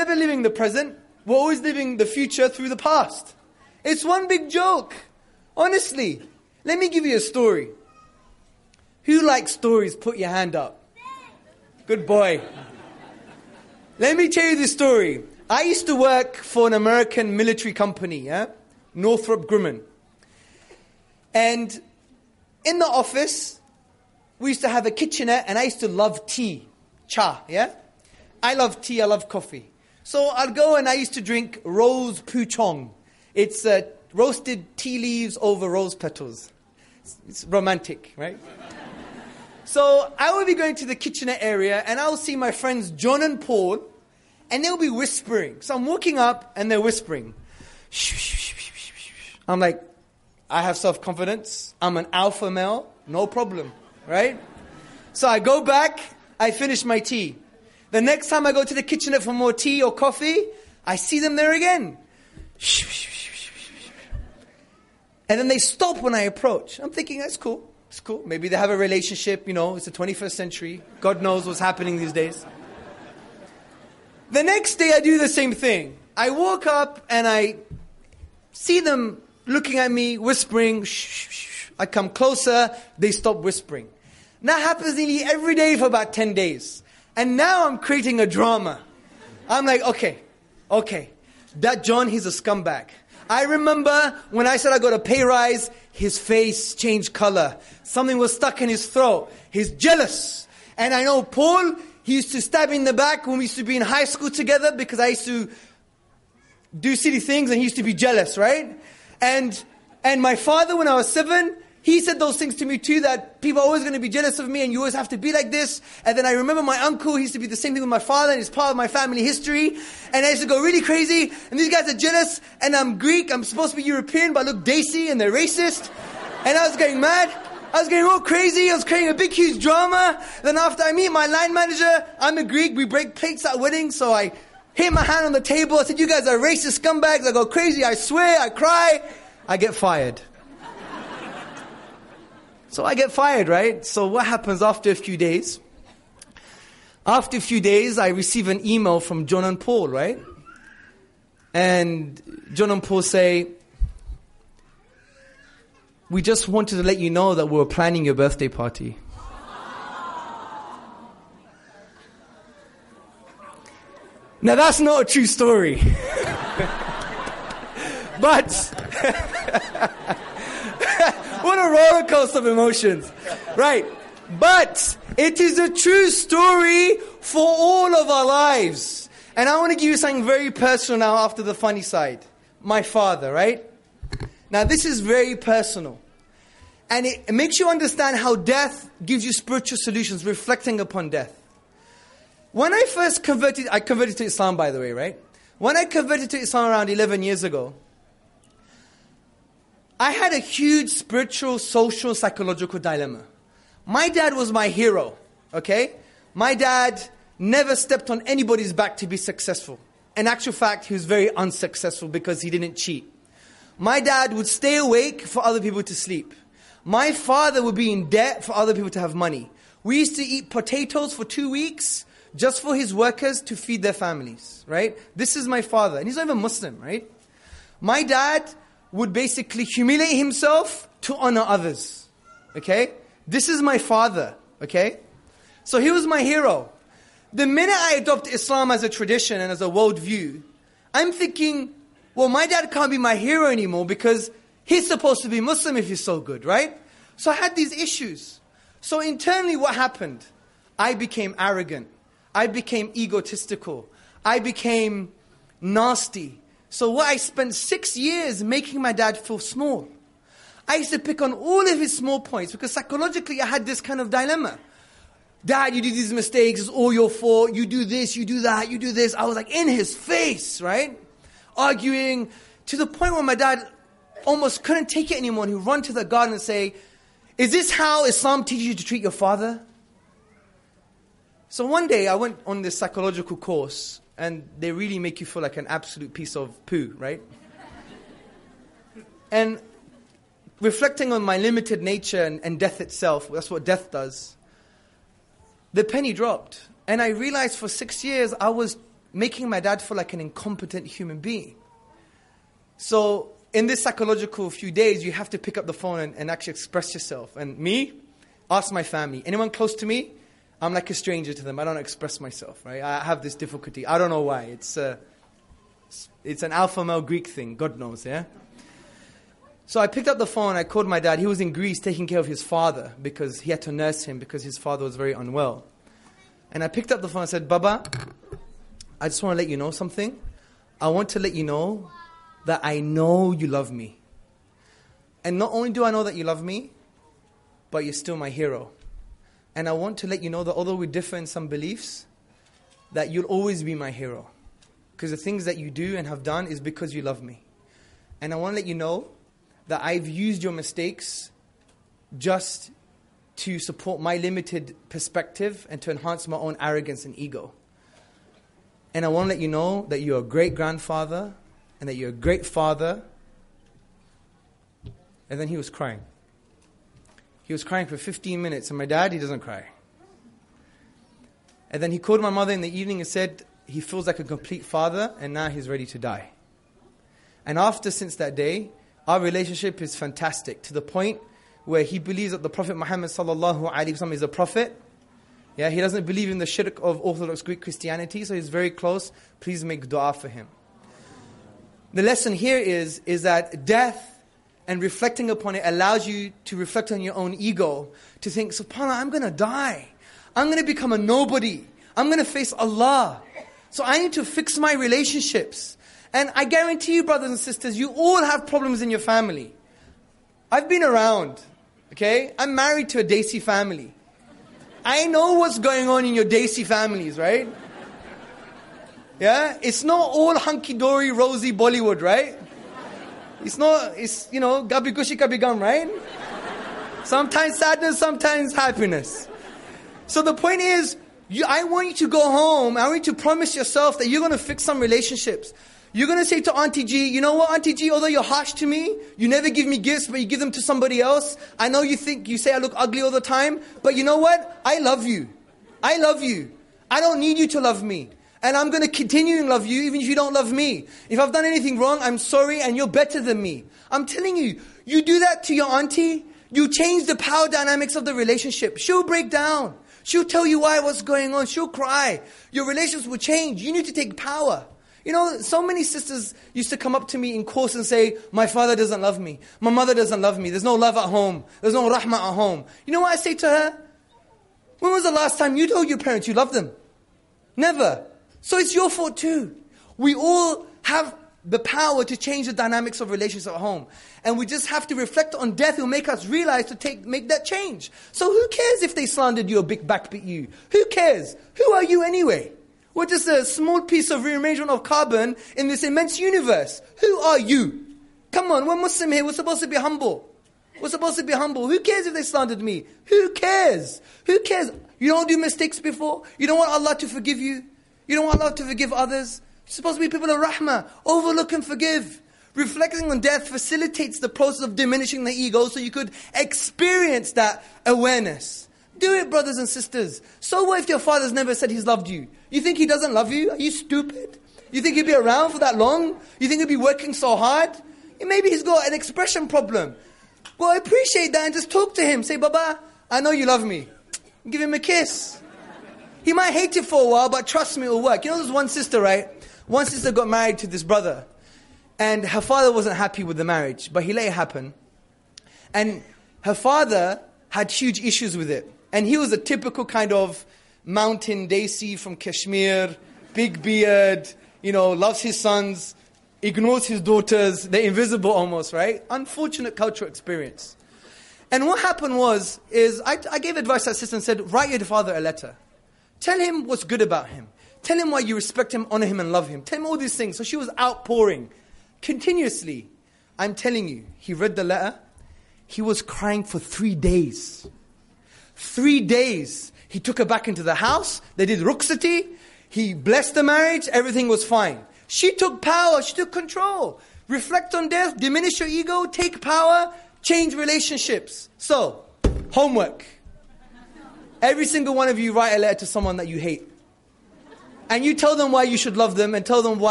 never living the present. We're always living the future through the past. It's one big joke. Honestly. Let me give you a story. Who likes stories? Put your hand up. Good boy. Let me tell you this story. I used to work for an American military company, yeah? Northrop Grumman. And in the office, we used to have a kitchenette, and I used to love tea, cha, yeah? I love tea, I love coffee. So I'd go and I used to drink rose pouchong. It's uh, roasted tea leaves over rose petals. It's, it's romantic, right? so I would be going to the kitchenette area, and I'll see my friends John and Paul, and they'll be whispering. So I'm walking up, and they're whispering. I'm like, I have self confidence. I'm an alpha male. No problem, right? So I go back, I finish my tea. The next time I go to the kitchen for more tea or coffee, I see them there again. And then they stop when I approach. I'm thinking, that's cool. It's cool. Maybe they have a relationship, you know, it's the 21st century. God knows what's happening these days. The next day, I do the same thing. I walk up and I see them looking at me, whispering. I come closer, they stop whispering. That happens nearly every day for about 10 days. And now I'm creating a drama. I'm like, okay, okay, that John, he's a scumbag. I remember when I said I got a pay rise, his face changed color. Something was stuck in his throat. He's jealous. And I know Paul, he used to stab me in the back when we used to be in high school together because I used to do silly things and he used to be jealous, right? And, and my father, when I was seven, he said those things to me too that people are always going to be jealous of me and you always have to be like this. And then I remember my uncle, he used to be the same thing with my father and he's part of my family history. And I used to go really crazy and these guys are jealous and I'm Greek, I'm supposed to be European, but I look Desi and they're racist. And I was going mad. I was getting all crazy. I was creating a big, huge drama. Then after I meet my line manager, I'm a Greek. We break plates at weddings. So I hit my hand on the table. I said, you guys are racist scumbags. I go crazy. I swear. I cry. I get fired. So I get fired, right? So what happens after a few days? After a few days, I receive an email from John and Paul, right? And John and Paul say, We just wanted to let you know that we were planning your birthday party. Now that's not a true story. but what a roller coaster of emotions. Right. But it is a true story for all of our lives. And I want to give you something very personal now after the funny side. My father, right? Now, this is very personal. And it, it makes you understand how death gives you spiritual solutions, reflecting upon death. When I first converted, I converted to Islam, by the way, right? When I converted to Islam around 11 years ago, I had a huge spiritual, social, psychological dilemma. My dad was my hero, okay? My dad never stepped on anybody's back to be successful. In actual fact, he was very unsuccessful because he didn't cheat. My dad would stay awake for other people to sleep. My father would be in debt for other people to have money. We used to eat potatoes for two weeks just for his workers to feed their families, right? This is my father, and he's not even Muslim, right? My dad would basically humiliate himself to honor others. Okay? This is my father. Okay? So he was my hero. The minute I adopt Islam as a tradition and as a worldview, I'm thinking, well, my dad can't be my hero anymore because he's supposed to be Muslim if he's so good, right? So I had these issues. So internally, what happened? I became arrogant. I became egotistical. I became nasty. So what I spent six years making my dad feel small. I used to pick on all of his small points because psychologically I had this kind of dilemma. Dad, you do these mistakes, it's all your fault. You do this, you do that, you do this. I was like in his face, right? Arguing to the point where my dad almost couldn't take it anymore. And he'd run to the garden and say, Is this how Islam teaches you to treat your father? So one day I went on this psychological course and they really make you feel like an absolute piece of poo, right? and reflecting on my limited nature and, and death itself, that's what death does, the penny dropped. And I realized for six years I was making my dad feel like an incompetent human being. So, in this psychological few days, you have to pick up the phone and, and actually express yourself. And me, ask my family. Anyone close to me, I'm like a stranger to them. I don't express myself, right? I have this difficulty. I don't know why. It's, uh, it's an alpha male Greek thing, God knows, yeah? So I picked up the phone, I called my dad. He was in Greece taking care of his father because he had to nurse him because his father was very unwell. And I picked up the phone and said, Baba, I just want to let you know something. I want to let you know that I know you love me. And not only do I know that you love me, but you're still my hero. And I want to let you know that although we differ in some beliefs, that you'll always be my hero. Because the things that you do and have done is because you love me. And I want to let you know that I've used your mistakes just to support my limited perspective and to enhance my own arrogance and ego. And I want to let you know that you're a great grandfather and that you're a great father. And then he was crying. He was crying for 15 minutes, and my dad, he doesn't cry. And then he called my mother in the evening and said he feels like a complete father, and now he's ready to die. And after, since that day, our relationship is fantastic to the point where he believes that the Prophet Muhammad is a prophet. Yeah, he doesn't believe in the shirk of Orthodox Greek Christianity, so he's very close. Please make dua for him. The lesson here is, is that death and reflecting upon it allows you to reflect on your own ego, to think, subhanAllah, I'm going to die. I'm going to become a nobody. I'm going to face Allah. So I need to fix my relationships. And I guarantee you, brothers and sisters, you all have problems in your family. I've been around, okay? I'm married to a Desi family. I know what's going on in your Desi families, right? Yeah? It's not all hunky dory, rosy Bollywood, right? It's not, it's, you know, Kabhi Khushi Kabhie Gham, right? Sometimes sadness, sometimes happiness. So the point is, you, I want you to go home. I want you to promise yourself that you're going to fix some relationships. You're going to say to Auntie G, you know what, Auntie G, although you're harsh to me, you never give me gifts, but you give them to somebody else. I know you think, you say I look ugly all the time, but you know what? I love you. I love you. I don't need you to love me. And I'm going to continue to love you even if you don't love me. If I've done anything wrong, I'm sorry and you're better than me. I'm telling you, you do that to your auntie, you change the power dynamics of the relationship. She'll break down. She'll tell you why, what's going on. She'll cry. Your relations will change. You need to take power. You know, so many sisters used to come up to me in course and say, My father doesn't love me. My mother doesn't love me. There's no love at home. There's no rahmah at home. You know what I say to her? When was the last time you told your parents you love them? Never. So it's your fault too. We all have the power to change the dynamics of relationships at home. And we just have to reflect on death. Will make us realize to take, make that change. So who cares if they slandered you or big backbeat you? Who cares? Who are you anyway? We're just a small piece of rearrangement of carbon in this immense universe. Who are you? Come on, we're Muslim here. We're supposed to be humble. We're supposed to be humble. Who cares if they slandered me? Who cares? Who cares? You don't do mistakes before? You don't want Allah to forgive you? You don't want Allah to forgive others? You're supposed to be people of rahmah. Overlook and forgive. Reflecting on death facilitates the process of diminishing the ego so you could experience that awareness. Do it, brothers and sisters. So what if your father's never said he's loved you? You think he doesn't love you? Are you stupid? You think he'd be around for that long? You think he'd be working so hard? Maybe he's got an expression problem. Well, I appreciate that and just talk to him. Say, Baba, I know you love me. Give him a kiss. He might hate it for a while, but trust me, it'll work. You know, there's one sister, right? One sister got married to this brother, and her father wasn't happy with the marriage, but he let it happen. And her father had huge issues with it. And he was a typical kind of mountain Desi from Kashmir, big beard, you know, loves his sons, ignores his daughters, they're invisible almost, right? Unfortunate cultural experience. And what happened was, is I, I gave advice to that sister and said, write your father a letter. Tell him what's good about him. Tell him why you respect him, honor him, and love him. Tell him all these things. So she was outpouring continuously. I'm telling you, he read the letter. He was crying for three days. Three days. He took her back into the house. They did rukhsati. He blessed the marriage. Everything was fine. She took power. She took control. Reflect on death. Diminish your ego. Take power. Change relationships. So, homework. Every single one of you write a letter to someone that you hate. and you tell them why you should love them and tell them why